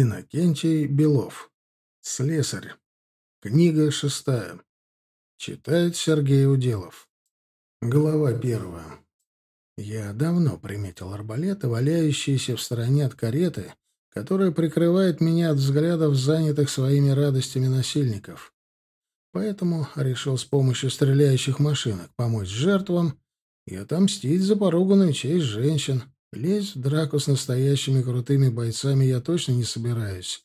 Иннокентий Белов. Слесарь. Книга шестая. Читает Сергей Уделов. Глава первая. Я давно приметил арбалеты, валяющиеся в стороне от кареты, которая прикрывает меня от взглядов занятых своими радостями насильников. Поэтому решил с помощью стреляющих машинок помочь жертвам и отомстить за поруганную честь женщин, Лезть в драку с настоящими крутыми бойцами я точно не собираюсь.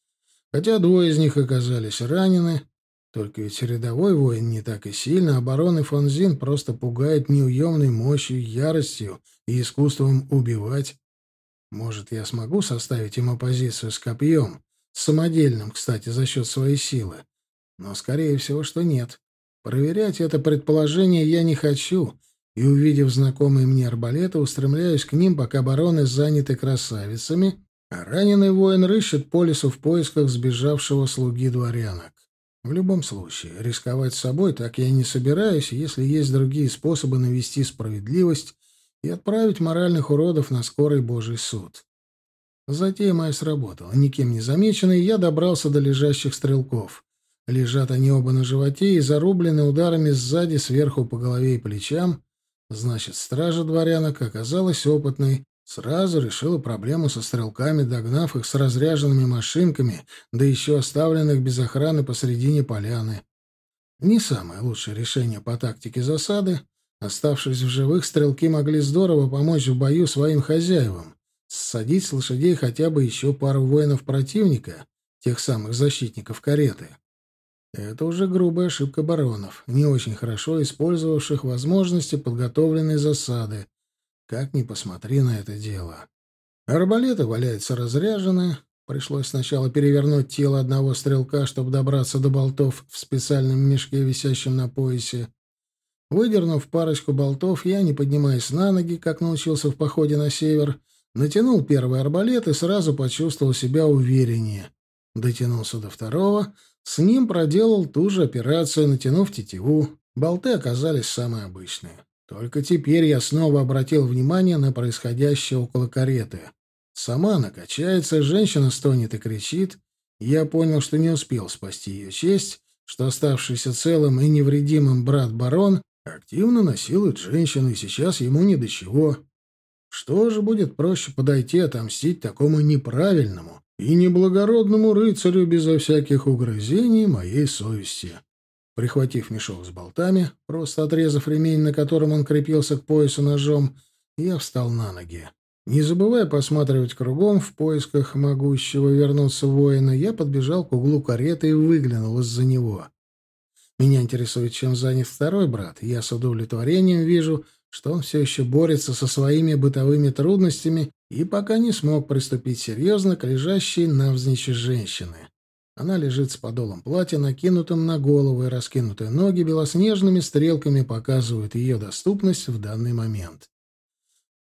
Хотя двое из них оказались ранены. Только ведь рядовой воин не так и сильно. Обороны фон Зин просто пугает неуемной мощью, яростью и искусством убивать. Может, я смогу составить им оппозицию с копьем, самодельным, кстати, за счет своей силы. Но, скорее всего, что нет. Проверять это предположение я не хочу, и, увидев знакомые мне арбалеты, устремляюсь к ним, пока бароны заняты красавицами, а раненый воин рыщет по лесу в поисках сбежавшего слуги дворянок. В любом случае, рисковать собой так я не собираюсь, если есть другие способы навести справедливость и отправить моральных уродов на скорый божий суд. Затея моя сработала. Никем не замеченный, я добрался до лежащих стрелков. Лежат они оба на животе и зарублены ударами сзади, сверху по голове и плечам, Значит, стража дворянок оказалась опытной, сразу решила проблему со стрелками, догнав их с разряженными машинками, да еще оставленных без охраны посредине поляны. Не самое лучшее решение по тактике засады. Оставшись в живых, стрелки могли здорово помочь в бою своим хозяевам, ссадить с лошадей хотя бы еще пару воинов противника, тех самых защитников кареты. Это уже грубая ошибка баронов, не очень хорошо использовавших возможности подготовленной засады. Как ни посмотри на это дело. Арбалеты валяются разряженные. Пришлось сначала перевернуть тело одного стрелка, чтобы добраться до болтов в специальном мешке, висящем на поясе. Выдернув парочку болтов, я, не поднимаясь на ноги, как научился в походе на север, натянул первый арбалет и сразу почувствовал себя увереннее. Дотянулся до второго — с ним проделал ту же операцию, натянув тетиву. Болты оказались самые обычные. Только теперь я снова обратил внимание на происходящее около кареты. Сама она качается, женщина стонет и кричит. Я понял, что не успел спасти ее честь, что оставшийся целым и невредимым брат-барон активно насилует женщину, и сейчас ему ни до чего. Что же будет проще подойти отомстить такому неправильному, и неблагородному рыцарю безо всяких угрызений моей совести. Прихватив мешок с болтами, просто отрезав ремень, на котором он крепился к поясу ножом, я встал на ноги. Не забывая посматривать кругом в поисках могущего вернуться воина, я подбежал к углу кареты и выглянул из-за него. Меня интересует, чем занят второй брат. Я с удовлетворением вижу, что он все еще борется со своими бытовыми трудностями и пока не смог приступить серьезно к лежащей навзничь женщины. Она лежит с подолом платья, накинутым на голову, и раскинутые ноги белоснежными стрелками показывают ее доступность в данный момент.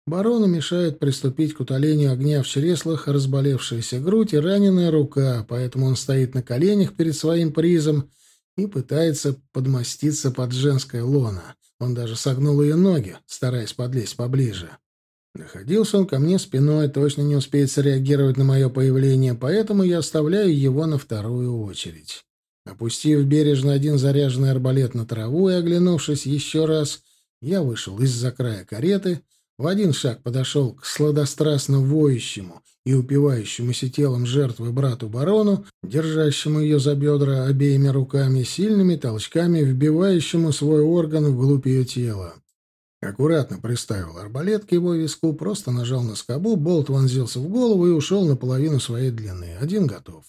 Барону мешает приступить к утолению огня в чреслах разболевшаяся грудь и раненая рука, поэтому он стоит на коленях перед своим призом и пытается подмоститься под женское лоно. Он даже согнул ее ноги, стараясь подлезть поближе. Находился он ко мне спиной, точно не успеет среагировать на мое появление, поэтому я оставляю его на вторую очередь. Опустив бережно один заряженный арбалет на траву и оглянувшись еще раз, я вышел из-за края кареты, в один шаг подошел к сладострастно воющему и упивающемуся телом жертвы брату-барону, держащему ее за бедра обеими руками, сильными толчками вбивающему свой орган вглубь ее тела. Аккуратно приставил арбалет к его виску, просто нажал на скобу, болт вонзился в голову и ушел наполовину своей длины. Один готов.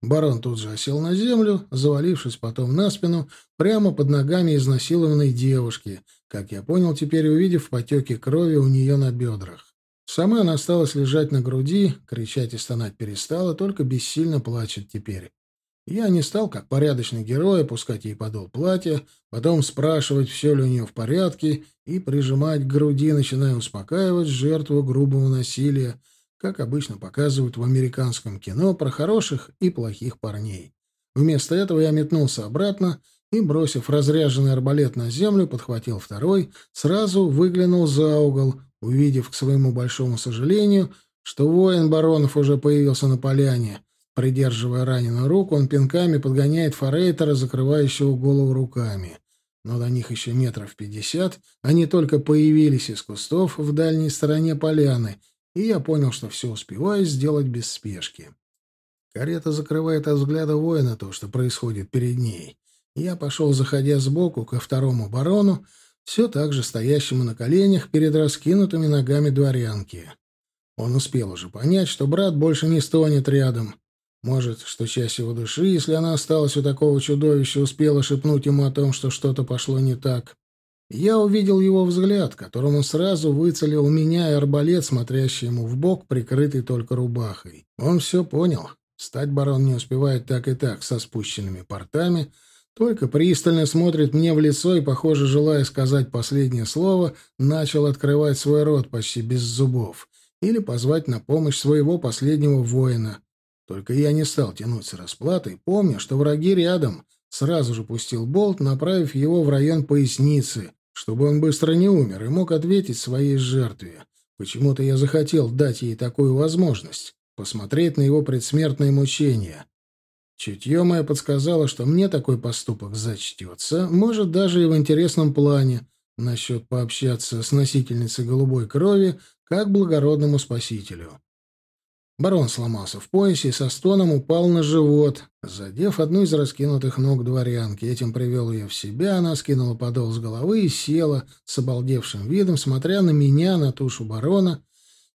Барон тут же осел на землю, завалившись потом на спину, прямо под ногами изнасилованной девушки, как я понял теперь, увидев потеки крови у нее на бедрах. Сама она осталась лежать на груди, кричать и стонать перестала, только бессильно плачет теперь. Я не стал, как порядочный герой, опускать ей подол платья, потом спрашивать, все ли у нее в порядке, и прижимать к груди, начиная успокаивать жертву грубого насилия, как обычно показывают в американском кино про хороших и плохих парней. Вместо этого я метнулся обратно и, бросив разряженный арбалет на землю, подхватил второй, сразу выглянул за угол, увидев к своему большому сожалению, что воин баронов уже появился на поляне, Придерживая раненую руку, он пинками подгоняет форейтера, закрывающего голову руками. Но до них еще метров пятьдесят, они только появились из кустов в дальней стороне поляны, и я понял, что все успеваю сделать без спешки. Карета закрывает от взгляда воина то, что происходит перед ней. Я пошел, заходя сбоку, ко второму барону, все так же стоящему на коленях перед раскинутыми ногами дворянки. Он успел уже понять, что брат больше не стонет рядом, может, что часть его души, если она осталась у такого чудовища, успела шепнуть ему о том, что что-то пошло не так. Я увидел его взгляд, которым он сразу выцелил меня и арбалет, смотрящий ему в бок, прикрытый только рубахой. Он все понял. Стать барон не успевает так и так, со спущенными портами, только пристально смотрит мне в лицо и, похоже, желая сказать последнее слово, начал открывать свой рот почти без зубов. Или позвать на помощь своего последнего воина — только я не стал тянуть с расплатой, помня, что враги рядом, сразу же пустил болт, направив его в район поясницы, чтобы он быстро не умер и мог ответить своей жертве. Почему-то я захотел дать ей такую возможность, посмотреть на его предсмертные мучения. Чутье мое подсказало, что мне такой поступок зачтется, может, даже и в интересном плане, насчет пообщаться с носительницей голубой крови, как благородному спасителю. Барон сломался в поясе и со стоном упал на живот, задев одну из раскинутых ног дворянки. Этим привел ее в себя, она скинула подол с головы и села с обалдевшим видом, смотря на меня, на тушу барона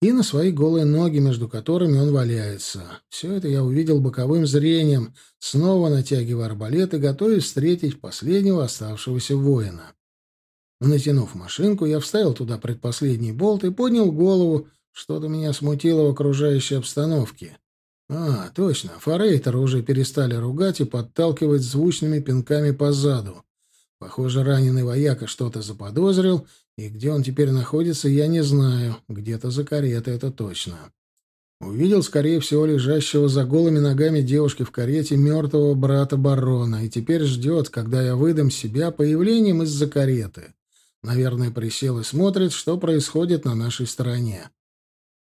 и на свои голые ноги, между которыми он валяется. Все это я увидел боковым зрением, снова натягивая арбалет и готовясь встретить последнего оставшегося воина. Натянув машинку, я вставил туда предпоследний болт и поднял голову, что-то меня смутило в окружающей обстановке. А, точно, форейтеры уже перестали ругать и подталкивать звучными пинками по заду. Похоже, раненый вояка что-то заподозрил, и где он теперь находится, я не знаю. Где-то за каретой, это точно. Увидел, скорее всего, лежащего за голыми ногами девушки в карете мертвого брата барона, и теперь ждет, когда я выдам себя появлением из-за кареты. Наверное, присел и смотрит, что происходит на нашей стороне.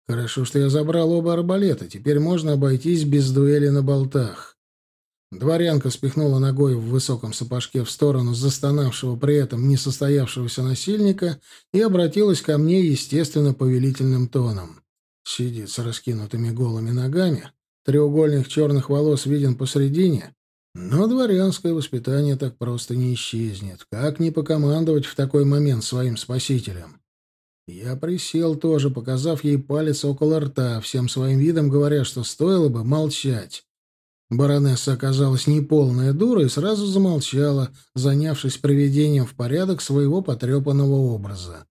Хорошо, что я забрал оба арбалета. Теперь можно обойтись без дуэли на болтах. Дворянка спихнула ногой в высоком сапожке в сторону застонавшего при этом несостоявшегося насильника и обратилась ко мне, естественно, повелительным тоном. Сидит с раскинутыми голыми ногами, треугольник черных волос виден посредине, но дворянское воспитание так просто не исчезнет. Как не покомандовать в такой момент своим спасителем? Я присел тоже, показав ей палец около рта, всем своим видом говоря, что стоило бы молчать. Баронесса оказалась неполная дура и сразу замолчала, занявшись приведением в порядок своего потрепанного образа.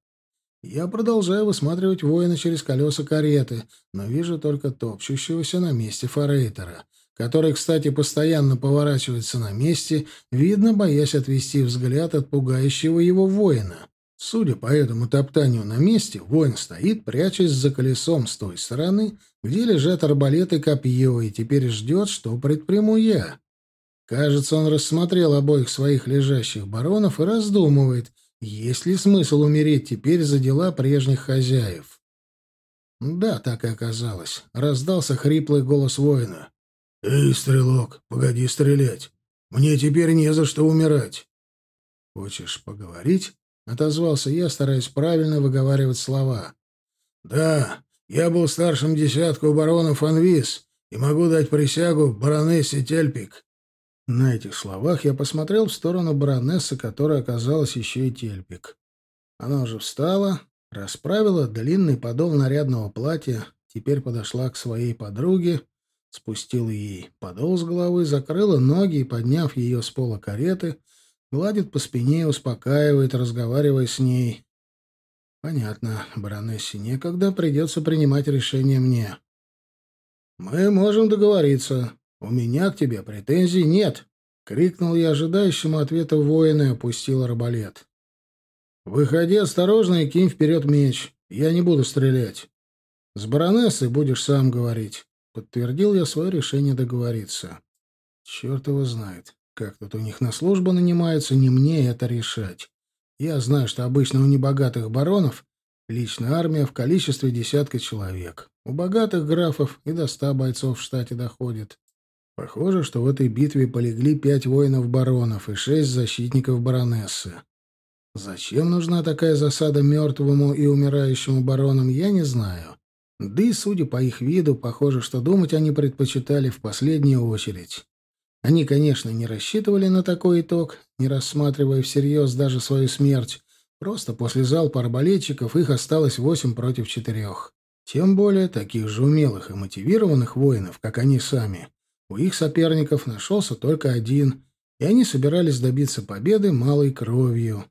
Я продолжаю высматривать воина через колеса кареты, но вижу только топчущегося на месте форейтера, который, кстати, постоянно поворачивается на месте, видно, боясь отвести взгляд от пугающего его воина. Судя по этому топтанию на месте, воин стоит, прячась за колесом с той стороны, где лежат арбалет и копье, и теперь ждет, что предприму я. Кажется, он рассмотрел обоих своих лежащих баронов и раздумывает, есть ли смысл умереть теперь за дела прежних хозяев. Да, так и оказалось. Раздался хриплый голос воина. «Эй, стрелок, погоди стрелять. Мне теперь не за что умирать». «Хочешь поговорить?» Отозвался я, стараясь правильно выговаривать слова. Да, я был старшим десятка у барона Фанвис и могу дать присягу баронессе Тельпик. На этих словах я посмотрел в сторону баронессы, которая оказалась еще и Тельпик. Она уже встала, расправила длинный подол нарядного платья, теперь подошла к своей подруге, спустила ей подол с головы, закрыла ноги и, подняв ее с пола кареты, Гладит по спине, успокаивает, разговаривая с ней. Понятно, баронессе некогда, придется принимать решение мне. Мы можем договориться. У меня к тебе претензий нет. Крикнул я ожидающему ответа воина и опустил арбалет. «Выходи осторожно и кинь вперед меч. Я не буду стрелять. С баронессой будешь сам говорить». Подтвердил я свое решение договориться. Черт его знает. Как тут у них на службу нанимаются, не мне это решать. Я знаю, что обычно у небогатых баронов личная армия в количестве десятка человек. У богатых графов и до ста бойцов в штате доходит. Похоже, что в этой битве полегли пять воинов-баронов и шесть защитников баронессы. Зачем нужна такая засада мертвому и умирающему баронам, я не знаю. Да и, судя по их виду, похоже, что думать они предпочитали в последнюю очередь. Они, конечно, не рассчитывали на такой итог, не рассматривая всерьез даже свою смерть. Просто после залпа арбалетчиков их осталось восемь против четырех. Тем более таких же умелых и мотивированных воинов, как они сами, у их соперников нашелся только один, и они собирались добиться победы малой кровью.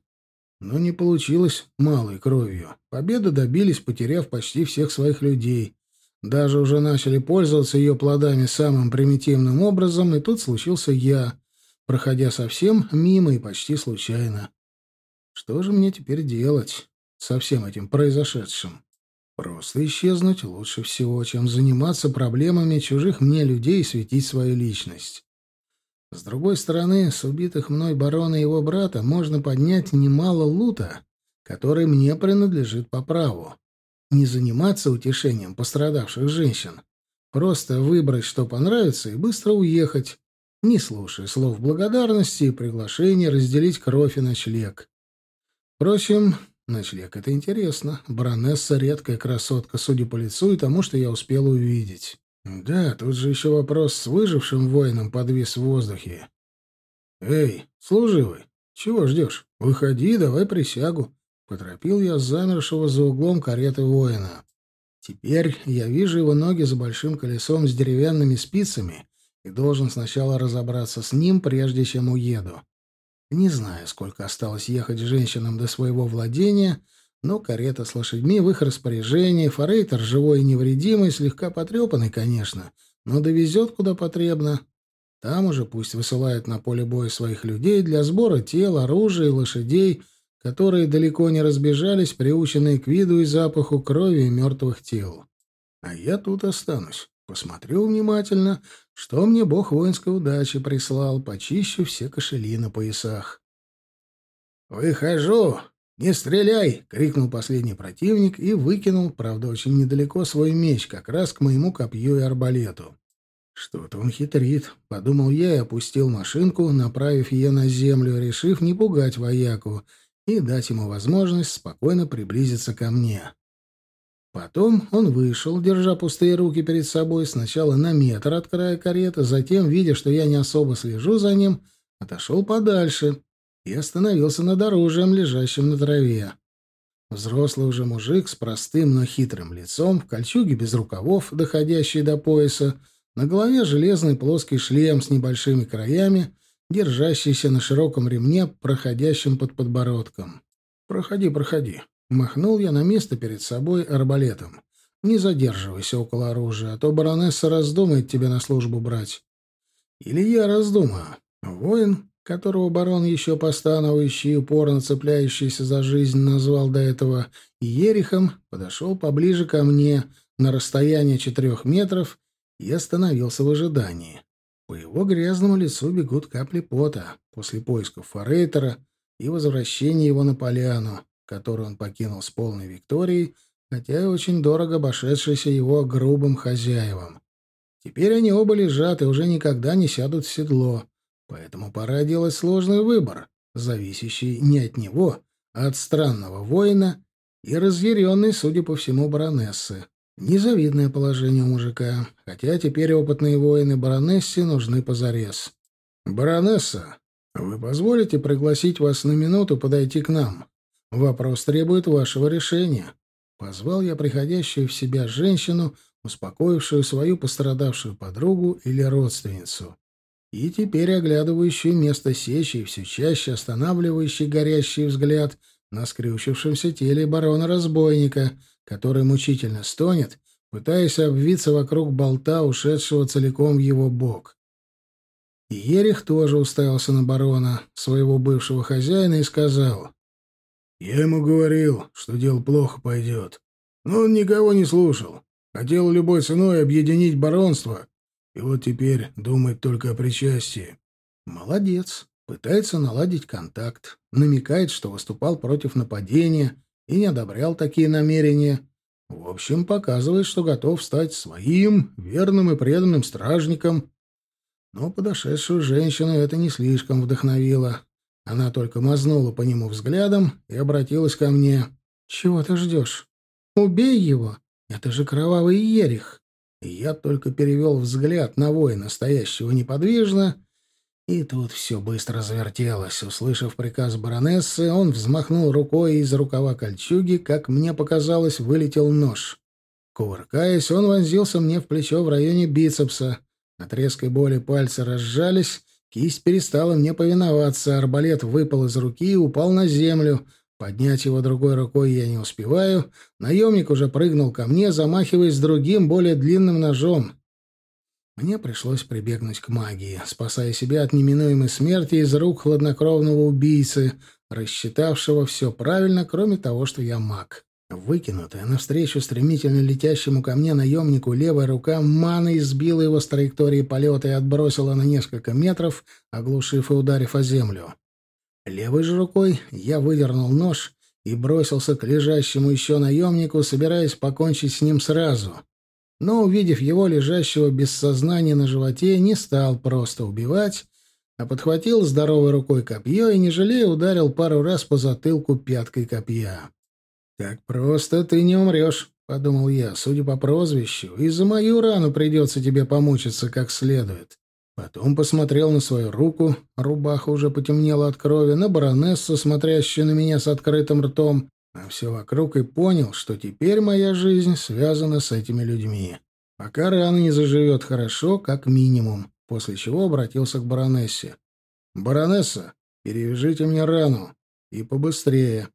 Но не получилось малой кровью. Победу добились, потеряв почти всех своих людей. Даже уже начали пользоваться ее плодами самым примитивным образом, и тут случился я, проходя совсем мимо и почти случайно. Что же мне теперь делать со всем этим произошедшим? Просто исчезнуть лучше всего, чем заниматься проблемами чужих мне людей и светить свою личность. С другой стороны, с убитых мной барона и его брата можно поднять немало лута, который мне принадлежит по праву. Не заниматься утешением пострадавших женщин. Просто выбрать, что понравится, и быстро уехать, не слушая слов благодарности и приглашения разделить кровь и ночлег. Впрочем, ночлег — это интересно. Баронесса — редкая красотка, судя по лицу и тому, что я успел увидеть. Да, тут же еще вопрос с выжившим воином подвис в воздухе. «Эй, служивый, чего ждешь? Выходи, давай присягу», — поторопил я замершего за углом кареты воина. Теперь я вижу его ноги за большим колесом с деревянными спицами и должен сначала разобраться с ним, прежде чем уеду. Не знаю, сколько осталось ехать женщинам до своего владения — но карета с лошадьми в их распоряжении, форейтер живой и невредимый, слегка потрепанный, конечно, но довезет куда потребно. Там уже пусть высылают на поле боя своих людей для сбора тел, оружия и лошадей, которые далеко не разбежались, приученные к виду и запаху крови и мертвых тел. А я тут останусь. Посмотрю внимательно, что мне бог воинской удачи прислал, почищу все кошели на поясах. «Выхожу!» «Не стреляй!» — крикнул последний противник и выкинул, правда, очень недалеко свой меч, как раз к моему копью и арбалету. «Что-то он хитрит», — подумал я и опустил машинку, направив ее на землю, решив не пугать вояку и дать ему возможность спокойно приблизиться ко мне. Потом он вышел, держа пустые руки перед собой, сначала на метр от края кареты, затем, видя, что я не особо слежу за ним, отошел подальше и остановился над оружием, лежащим на траве. Взрослый уже мужик с простым, но хитрым лицом, в кольчуге без рукавов, доходящей до пояса, на голове железный плоский шлем с небольшими краями, держащийся на широком ремне, проходящем под подбородком. «Проходи, проходи», — махнул я на место перед собой арбалетом. «Не задерживайся около оружия, а то баронесса раздумает тебя на службу брать». «Или я раздумаю». Воин которого барон еще постановающий и упорно цепляющийся за жизнь назвал до этого Ерихом, подошел поближе ко мне на расстояние четырех метров и остановился в ожидании. По его грязному лицу бегут капли пота после поисков форейтера и возвращения его на поляну, которую он покинул с полной Викторией, хотя и очень дорого обошедшейся его грубым хозяевам. Теперь они оба лежат и уже никогда не сядут в седло, Поэтому пора делать сложный выбор, зависящий не от него, а от странного воина и разъяренной, судя по всему, баронессы. Незавидное положение у мужика, хотя теперь опытные воины баронессе нужны позарез. «Баронесса, вы позволите пригласить вас на минуту подойти к нам? Вопрос требует вашего решения». Позвал я приходящую в себя женщину, успокоившую свою пострадавшую подругу или родственницу и теперь оглядывающий место сечи и все чаще останавливающий горящий взгляд на скрючившемся теле барона-разбойника, который мучительно стонет, пытаясь обвиться вокруг болта, ушедшего целиком в его бок. И Ерих тоже уставился на барона, своего бывшего хозяина, и сказал, «Я ему говорил, что дело плохо пойдет, но он никого не слушал, хотел любой ценой объединить баронство и вот теперь думает только о причастии. Молодец. Пытается наладить контакт. Намекает, что выступал против нападения и не одобрял такие намерения. В общем, показывает, что готов стать своим, верным и преданным стражником. Но подошедшую женщину это не слишком вдохновило. Она только мазнула по нему взглядом и обратилась ко мне. «Чего ты ждешь? Убей его! Это же кровавый ерих!» И я только перевел взгляд на воина, стоящего неподвижно, и тут все быстро завертелось. Услышав приказ баронессы, он взмахнул рукой, и из рукава кольчуги, как мне показалось, вылетел нож. Кувыркаясь, он вонзился мне в плечо в районе бицепса. От резкой боли пальцы разжались, кисть перестала мне повиноваться, арбалет выпал из руки и упал на землю. Поднять его другой рукой я не успеваю. Наемник уже прыгнул ко мне, замахиваясь другим, более длинным ножом. Мне пришлось прибегнуть к магии, спасая себя от неминуемой смерти из рук хладнокровного убийцы, рассчитавшего все правильно, кроме того, что я маг. Выкинутая навстречу стремительно летящему ко мне наемнику левая рука маной сбила его с траектории полета и отбросила на несколько метров, оглушив и ударив о землю. Левой же рукой я выдернул нож и бросился к лежащему еще наемнику, собираясь покончить с ним сразу — но, увидев его лежащего без сознания на животе, не стал просто убивать, а подхватил здоровой рукой копье и, не жалея, ударил пару раз по затылку пяткой копья. «Так просто ты не умрешь», — подумал я, судя по прозвищу, и за мою рану придется тебе помучиться как следует. Потом посмотрел на свою руку, рубаха уже потемнела от крови, на баронессу, смотрящую на меня с открытым ртом, а все вокруг и понял, что теперь моя жизнь связана с этими людьми. Пока рана не заживет хорошо, как минимум, после чего обратился к баронессе. «Баронесса, перевяжите мне рану. И побыстрее».